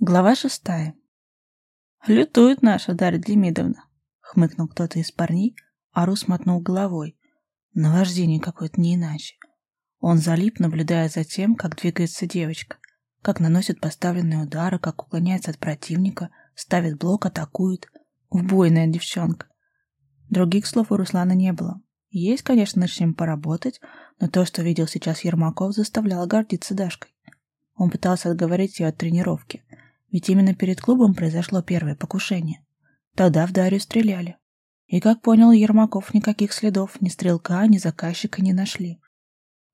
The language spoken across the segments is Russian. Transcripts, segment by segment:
Глава шестая. «Лютует наша Дарья Демидовна», — хмыкнул кто-то из парней, а Рус мотнул головой. Наваждение какое-то не иначе. Он залип, наблюдая за тем, как двигается девочка, как наносит поставленные удары, как уклоняется от противника, ставит блок, атакует. Убойная девчонка. Других слов у Руслана не было. Есть, конечно, над чем поработать, но то, что видел сейчас Ермаков, заставляло гордиться Дашкой. Он пытался отговорить ее от тренировки, ведь именно перед клубом произошло первое покушение. Тогда в Дарью стреляли. И, как понял Ермаков, никаких следов ни стрелка, ни заказчика не нашли.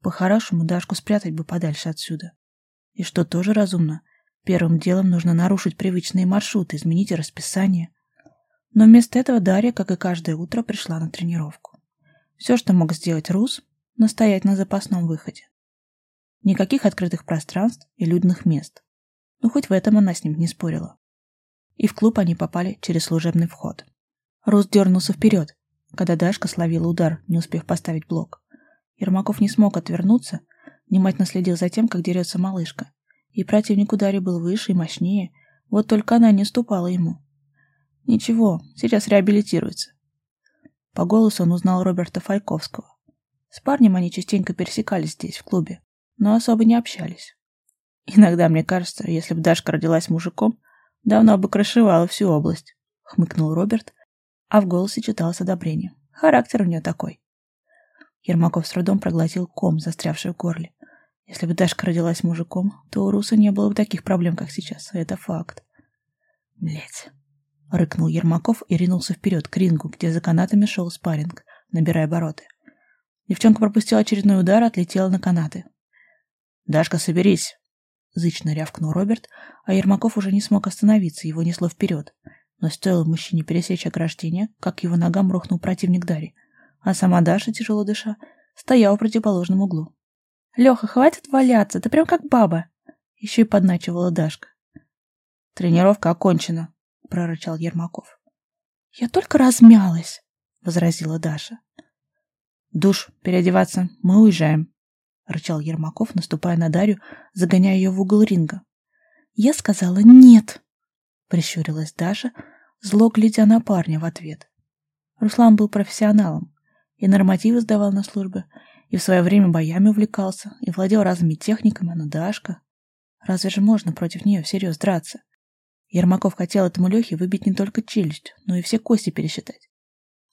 По-хорошему, Дашку спрятать бы подальше отсюда. И что тоже разумно, первым делом нужно нарушить привычные маршруты, изменить расписание. Но вместо этого Дарья, как и каждое утро, пришла на тренировку. Все, что мог сделать Рус, настоять на запасном выходе. Никаких открытых пространств и людных мест. Ну, хоть в этом она с ним не спорила. И в клуб они попали через служебный вход. Рус дернулся вперед, когда Дашка словила удар, не успев поставить блок. Ермаков не смог отвернуться, внимательно следил за тем, как дерется малышка. И противник ударе был выше и мощнее, вот только она не уступала ему. Ничего, сейчас реабилитируется. По голосу он узнал Роберта Файковского. С парнем они частенько пересекались здесь, в клубе, но особо не общались. Иногда мне кажется, если бы Дашка родилась мужиком, давно бы крышевала всю область, — хмыкнул Роберт, а в голосе читалось одобрение. Характер у нее такой. Ермаков с трудом проглотил ком, застрявший в горле. Если бы Дашка родилась мужиком, то у Руса не было бы таких проблем, как сейчас. Это факт. Блять. Рыкнул Ермаков и ринулся вперед к рингу, где за канатами шел спарринг, набирая обороты. Девчонка пропустила очередной удар, отлетела на канаты. «Дашка, соберись!» Зычно рявкнул Роберт, а Ермаков уже не смог остановиться, его несло вперед. Но стоило мужчине пересечь ограждение, как его ногам рухнул противник Дарьи, а сама Даша, тяжело дыша, стояла в противоположном углу. «Леха, хватит валяться, ты прям как баба!» Еще и подначивала Дашка. «Тренировка окончена», — прорычал Ермаков. «Я только размялась», — возразила Даша. «Душ, переодеваться, мы уезжаем», — рычал Ермаков, наступая на Дарью, загоняя ее в угол ринга. «Я сказала нет», — прищурилась Даша, зло глядя на парня в ответ. Руслан был профессионалом, и нормативы сдавал на службе, и в свое время боями увлекался, и владел разными техниками, но Дашка... Разве же можно против нее всерьез драться? Ермаков хотел этому Лехе выбить не только челюсть, но и все кости пересчитать.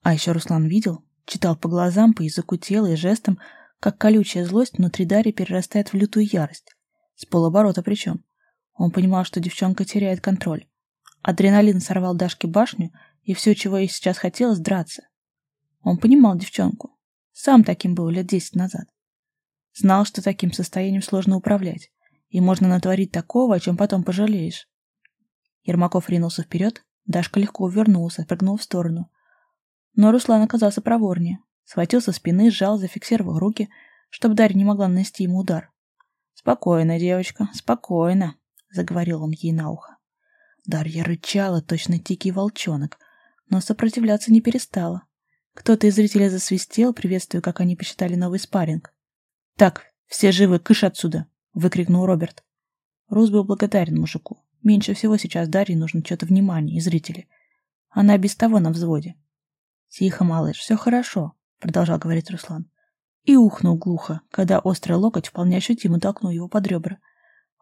А еще Руслан видел, читал по глазам, по языку тела и жестам, как колючая злость внутри Дарьи перерастает в лютую ярость. С полоборота причем. Он понимал, что девчонка теряет контроль. Адреналин сорвал Дашке башню, и все, чего ей сейчас хотелось, драться. Он понимал девчонку. Сам таким был лет десять назад. Знал, что таким состоянием сложно управлять, и можно натворить такого, о чем потом пожалеешь. Ермаков ринулся вперед, Дашка легко увернулся, прыгнул в сторону. Но Руслан оказался проворнее. Схватил со спины, сжал, зафиксировал руки, чтобы Дарья не могла нанести ему удар. «Спокойно, девочка, спокойно», — заговорил он ей на ухо. Дарья рычала, точно дикий волчонок, но сопротивляться не перестала. Кто-то из зрителей засвистел, приветствуя, как они посчитали новый спарринг. «Так, все живы, кыш отсюда!» — выкрикнул Роберт. Рус был благодарен мужику. Меньше всего сейчас Дарье нужно что-то внимание и зрители. Она без того на взводе. «Тихо, малыш, все хорошо», — продолжал говорить Руслан. И ухнул глухо, когда острый локоть вполне ощутимо толкнул его под ребра.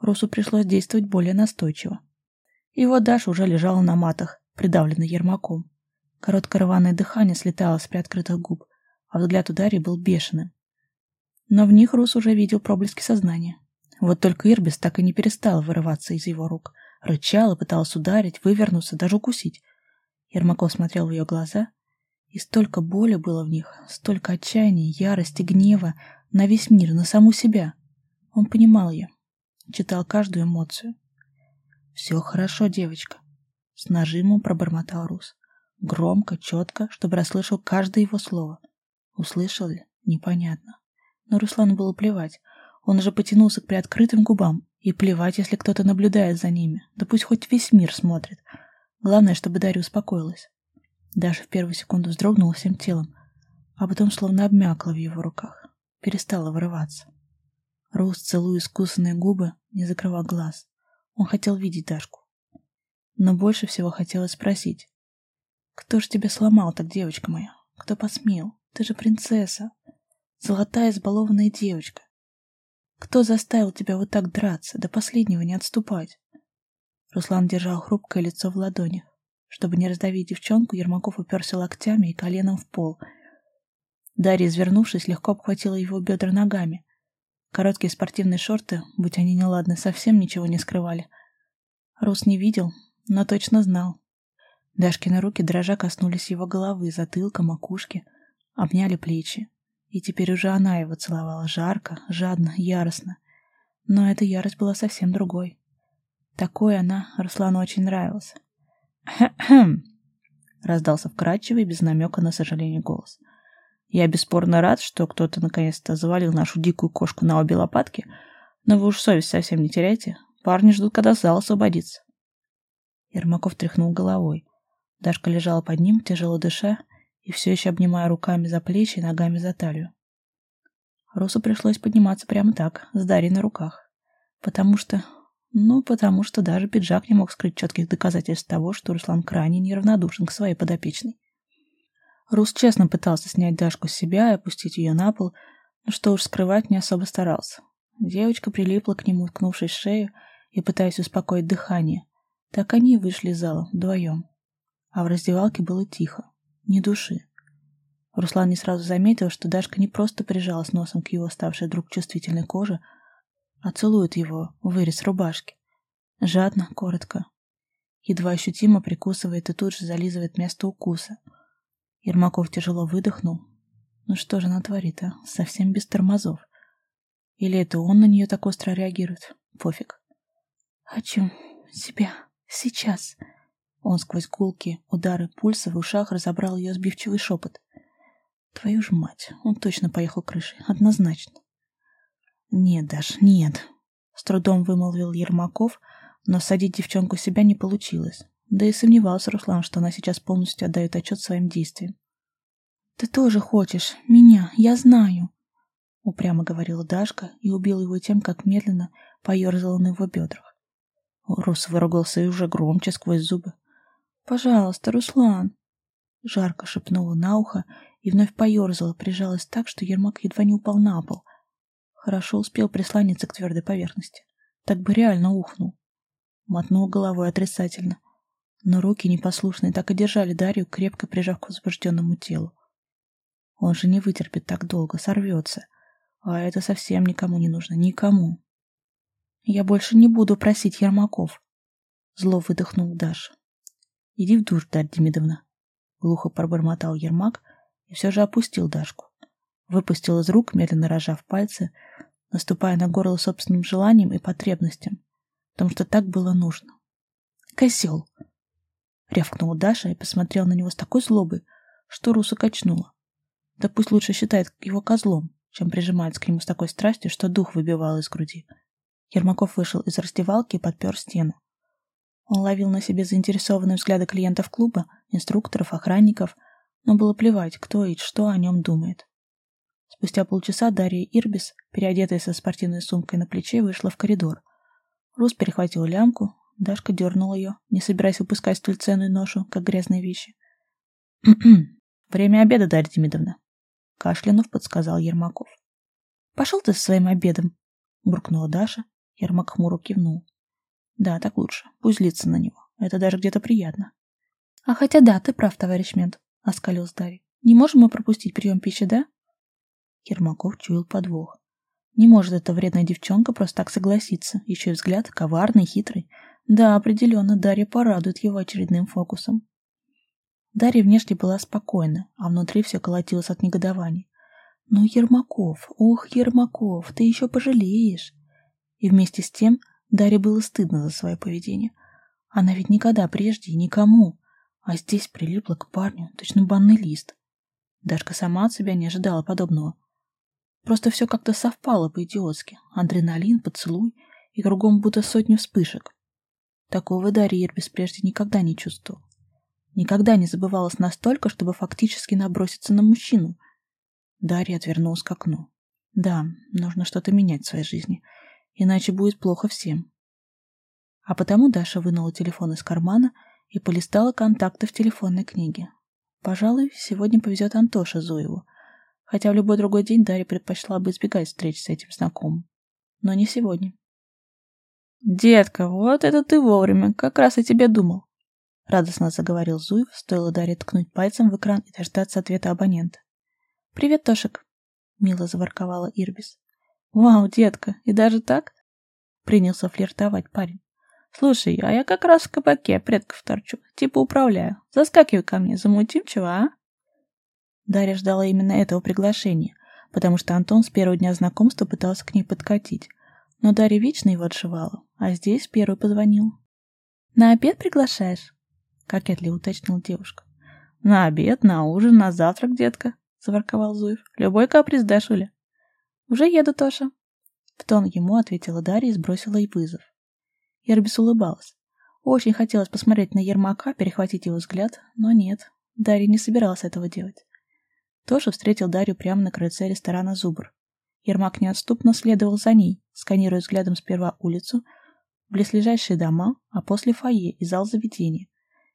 Русу пришлось действовать более настойчиво. И вот Даша уже лежала на матах, придавленной ермаком. Короткое рваное дыхание слетало с приоткрытых губ, а взгляд у Дарьи был бешеным. Но в них Рус уже видел проблески сознания. Вот только Ирбис так и не перестала вырываться из его рук. Рычала, пыталась ударить, вывернуться, даже укусить. Ермаков смотрел в ее глаза, и столько боли было в них, столько отчаяния, ярости, гнева на весь мир, на саму себя. Он понимал ее, читал каждую эмоцию. «Все хорошо, девочка», — с нажимом пробормотал Рус. Громко, четко, чтобы расслышал каждое его слово. Услышал ли? Непонятно. Но Руслану было плевать. Он уже потянулся к приоткрытым губам. И плевать, если кто-то наблюдает за ними. Да пусть хоть весь мир смотрит. Главное, чтобы Дарья успокоилась. Даша в первую секунду вздрогнула всем телом, а потом словно обмякла в его руках. Перестала вырываться. Рус, целуя искусанные губы, не закрывал глаз. Он хотел видеть Дашку. Но больше всего хотелось спросить. «Кто ж тебя сломал так, девочка моя? Кто посмел? Ты же принцесса. Золотая избалованная девочка. Кто заставил тебя вот так драться, до последнего не отступать?» Руслан держал хрупкое лицо в ладонях. Чтобы не раздавить девчонку, Ермаков уперся локтями и коленом в пол. Дарья, извернувшись, легко обхватила его бедра ногами. Короткие спортивные шорты, будь они неладны, совсем ничего не скрывали. Рус не видел, но точно знал. Дашкины руки дрожа коснулись его головы, затылка, макушки, обняли плечи. И теперь уже она его целовала жарко, жадно, яростно. Но эта ярость была совсем другой. Такой она Руслану очень нравилась. Раздался вкрадчивый, без намека на сожаление голос. «Я бесспорно рад, что кто-то наконец-то завалил нашу дикую кошку на обе лопатки, но вы уж совесть совсем не теряйте. Парни ждут, когда зал освободится». Ермаков тряхнул головой. Дашка лежала под ним, тяжело дыша, и все еще обнимая руками за плечи и ногами за талию. Русу пришлось подниматься прямо так, с Дарьей на руках, потому что ну, потому что даже пиджак не мог скрыть четких доказательств того, что Руслан крайне неравнодушен к своей подопечной. Рус честно пытался снять Дашку с себя и опустить ее на пол, но что уж скрывать не особо старался. Девочка прилипла к нему, уткнувшись шею и пытаясь успокоить дыхание. Так они и вышли из зала вдвоем. А в раздевалке было тихо, ни души. Руслан не сразу заметил, что Дашка не просто прижалась носом к его ставшей вдруг чувствительной коже, а целует его в вырез рубашки. Жадно, коротко. Едва ощутимо прикусывает и тут же зализывает место укуса. Ермаков тяжело выдохнул. Ну что же она творит, а? Совсем без тормозов. Или это он на нее так остро реагирует? Пофиг. Хочу себя сейчас. Он сквозь гулки, удары пульса в ушах разобрал ее сбивчивый шепот. Твою ж мать, он точно поехал крышей, однозначно. «Нет, Даш, нет», — с трудом вымолвил Ермаков, но садить девчонку себя не получилось. Да и сомневался Руслан, что она сейчас полностью отдает отчет своим действиям. «Ты тоже хочешь меня, я знаю», — упрямо говорила Дашка и убила его тем, как медленно поерзала на его бедрах. Рус выругался и уже громче сквозь зубы. «Пожалуйста, Руслан!» Жарко шепнула на ухо и вновь поерзала, прижалась так, что Ермак едва не упал на пол, Хорошо успел прислониться к твердой поверхности. Так бы реально ухнул. Мотнул головой отрицательно. Но руки непослушные так и держали Дарью, крепко прижав к возбужденному телу. Он же не вытерпит так долго, сорвется. А это совсем никому не нужно. Никому. Я больше не буду просить Ермаков. Зло выдохнул Даша. Иди в душ, Дарья Демидовна. Глухо пробормотал Ермак и все же опустил Дашку. Выпустил из рук, медленно рожав пальцы, наступая на горло собственным желанием и потребностям, потому что так было нужно. «Козел!» — рявкнула Даша и посмотрел на него с такой злобой, что Руса качнула. Да пусть лучше считает его козлом, чем прижимается к нему с такой страстью, что дух выбивал из груди. Ермаков вышел из раздевалки и подпер стену. Он ловил на себе заинтересованные взгляды клиентов клуба, инструкторов, охранников, но было плевать, кто и что о нем думает. Спустя полчаса Дарья Ирбис, переодетая со спортивной сумкой на плече, вышла в коридор. Рус перехватил лямку, Дашка дернула ее, не собираясь выпускать столь ценную ношу, как грязные вещи. «Время обеда, Дарья Демидовна», — кашлянув подсказал Ермаков. «Пошел ты со своим обедом», — буркнула Даша. Ермак хмуро кивнул. «Да, так лучше. Пусть злится на него. Это даже где-то приятно». «А хотя да, ты прав, товарищ мент», — оскалился Дарья. «Не можем мы пропустить прием пищи, да?» Ермаков чуял подвох. Не может эта вредная девчонка просто так согласиться. Еще и взгляд коварный, хитрый. Да, определенно, Дарья порадует его очередным фокусом. Дарья внешне была спокойна, а внутри все колотилось от негодования. «Ну, Ермаков, ох, Ермаков, ты еще пожалеешь!» И вместе с тем Дарье было стыдно за свое поведение. Она ведь никогда прежде никому, а здесь прилипла к парню, точно банный лист. Дашка сама от себя не ожидала подобного. Просто все как-то совпало по-идиотски. Адреналин, поцелуй и кругом будто сотни вспышек. Такого Дарья Ирбис прежде никогда не чувствовал. Никогда не забывалась настолько, чтобы фактически наброситься на мужчину. Дарья отвернулась к окну. Да, нужно что-то менять в своей жизни, иначе будет плохо всем. А потому Даша вынула телефон из кармана и полистала контакты в телефонной книге. Пожалуй, сегодня повезет Антоше Зуеву, хотя в любой другой день Дарья предпочла бы избегать встреч с этим знакомым. Но не сегодня. «Детка, вот это ты вовремя, как раз о тебе думал», — радостно заговорил Зуев, стоило Дарье ткнуть пальцем в экран и дождаться ответа абонента. «Привет, Тошек», — мило заворковала Ирбис. «Вау, детка, и даже так?» — принялся флиртовать парень. «Слушай, а я как раз в кабаке предков торчу, типа управляю. Заскакивай ко мне, замутим чего, а?» Дарья ждала именно этого приглашения, потому что Антон с первого дня знакомства пытался к ней подкатить. Но Дарья вечно его отшивала, а здесь первый позвонил. «На обед приглашаешь?» — кокетливо уточнила девушка. «На обед, на ужин, на завтрак, детка», — заворковал Зуев. «Любой каприз дашь, Уля?» «Уже еду, Тоша». В тон ему ответила Дарья и сбросила ей вызов. Ербис улыбалась. Очень хотелось посмотреть на Ермака, перехватить его взгляд, но нет, Дарья не собиралась этого делать. Тоша встретил Дарью прямо на крыльце ресторана «Зубр». Ермак неотступно следовал за ней, сканируя взглядом сперва улицу, близлежащие дома, а после фойе и зал заведения.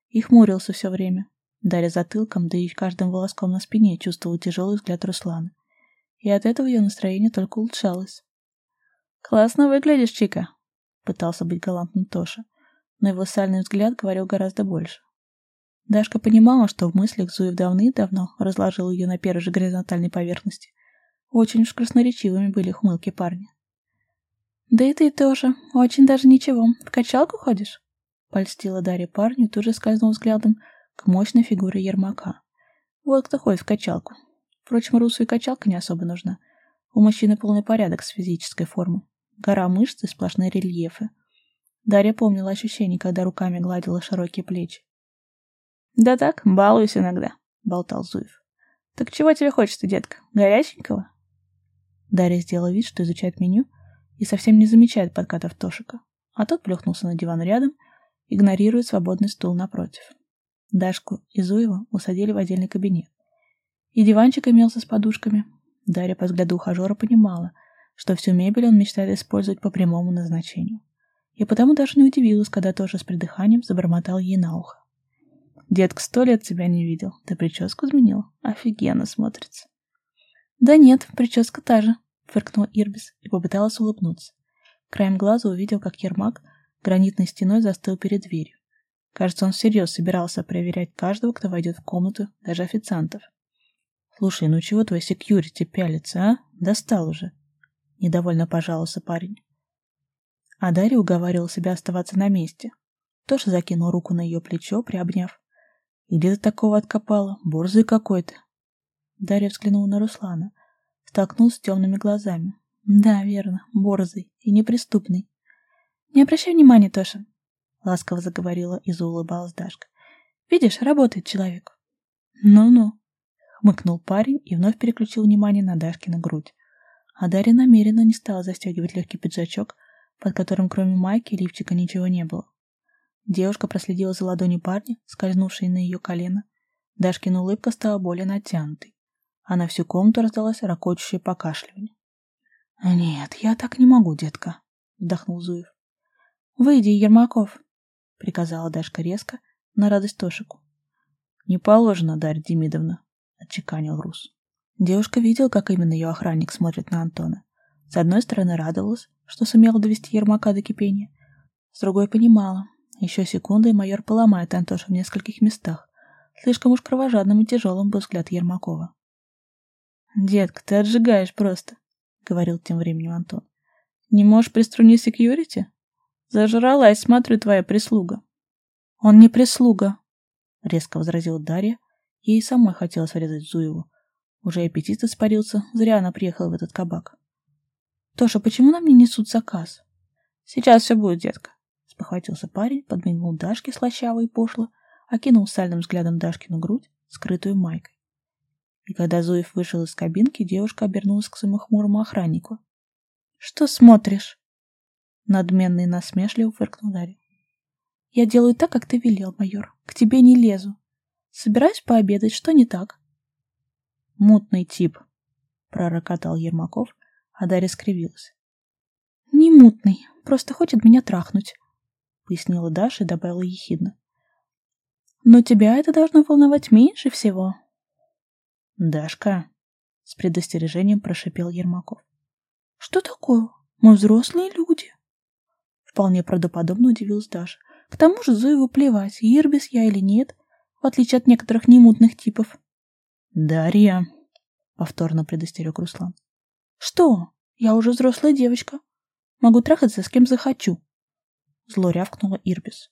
И хмурился все время. Дарья затылком, да и каждым волоском на спине чувствовала тяжелый взгляд Руслана. И от этого ее настроение только улучшалось. «Классно выглядишь, Чика», — пытался быть галантным Тоша, но его сальный взгляд говорил гораздо больше. Дашка понимала, что в мыслях Зуев давным-давно разложил ее на первой же горизонтальной поверхности. Очень уж красноречивыми были хмылки парня. «Да и ты тоже. Очень даже ничего. В качалку ходишь?» Польстила Дарья парню, тут же скользнул взглядом к мощной фигуре Ермака. Вот кто ходит в качалку. Впрочем, Русу и качалка не особо нужна. У мужчины полный порядок с физической формой. Гора мышц и сплошные рельефы. Дарья помнила ощущение, когда руками гладила широкие плечи. «Да так, балуюсь иногда», — болтал Зуев. «Так чего тебе хочется, детка? Горяченького?» Дарья сделала вид, что изучает меню и совсем не замечает подкатов Тошика, а тот плюхнулся на диван рядом, игнорируя свободный стул напротив. Дашку и Зуева усадили в отдельный кабинет. И диванчик имелся с подушками. Дарья по взгляду ухажера понимала, что всю мебель он мечтает использовать по прямому назначению. И потому даже не удивилась, когда Тоша с придыханием забормотал ей на ухо. «Детка, сто лет тебя не видел. Ты прическу изменила? Офигенно смотрится». «Да нет, прическа та же», — фыркнул Ирбис и попыталась улыбнуться. Краем глаза увидел, как Ермак гранитной стеной застыл перед дверью. Кажется, он всерьез собирался проверять каждого, кто войдет в комнату, даже официантов. «Слушай, ну чего твой секьюрити пялится, а? Достал уже!» Недовольно пожаловался парень. А Дарья уговаривала себя оставаться на месте. Тоша закинул руку на ее плечо, приобняв. «И где ты такого откопала? Борзый какой-то!» Дарья взглянула на Руслана, столкнулась с темными глазами. Да, верно, борзый и неприступный. Не обращай внимания, Тоша, ласково заговорила и заулыбалась Дашка. Видишь, работает человек. Ну-ну, хмыкнул парень и вновь переключил внимание на Дашкину грудь. А Дарья намеренно не стала застегивать легкий пиджачок, под которым кроме майки и лифчика ничего не было. Девушка проследила за ладонью парня, скользнувшей на ее колено. Дашкина улыбка стала более натянутой а на всю комнату раздалось ракочущее покашливание. «Нет, я так не могу, детка», — вздохнул Зуев. «Выйди, Ермаков», — приказала Дашка резко, на радость Тошику. «Не положено, Дарья Демидовна», — отчеканил Рус. Девушка видела, как именно ее охранник смотрит на Антона. С одной стороны радовалась, что сумела довести Ермака до кипения, с другой понимала, еще секунды и майор поломает Антоша в нескольких местах. Слишком уж кровожадным и тяжелым был взгляд Ермакова. «Детка, ты отжигаешь просто», — говорил тем временем Антон. «Не можешь приструнить секьюрити? Зажралась, смотрю, твоя прислуга». «Он не прислуга», — резко возразила Дарья. Ей самой хотелось врезать Зуеву. Уже аппетит испарился, зря она приехала в этот кабак. «Тоша, почему нам не несут заказ?» «Сейчас все будет, детка», — спохватился парень, подмигнул Дашке слащаво и пошло, окинул сальным взглядом Дашкину грудь, скрытую майкой. И когда Зуев вышел из кабинки, девушка обернулась к своему хмурому охраннику. «Что смотришь?» Надменно и насмешливо фыркнул Дарья. «Я делаю так, как ты велел, майор. К тебе не лезу. Собираюсь пообедать. Что не так?» «Мутный тип», — пророкотал Ермаков, а Дарья скривилась. «Не мутный, просто хочет меня трахнуть», — пояснила Даша и добавила ехидно. Но тебя это должно волновать меньше всего. Дашка, с предостережением прошипел Ермаков. Что такое? Мы взрослые люди. Вполне правдоподобно удивилась Даша. К тому же Зоеву плевать, Ирбис я или нет, в отличие от некоторых немутных типов. Дарья, повторно предостерег Руслан. Что? Я уже взрослая девочка. Могу трахаться с кем захочу. Зло рявкнула Ирбис.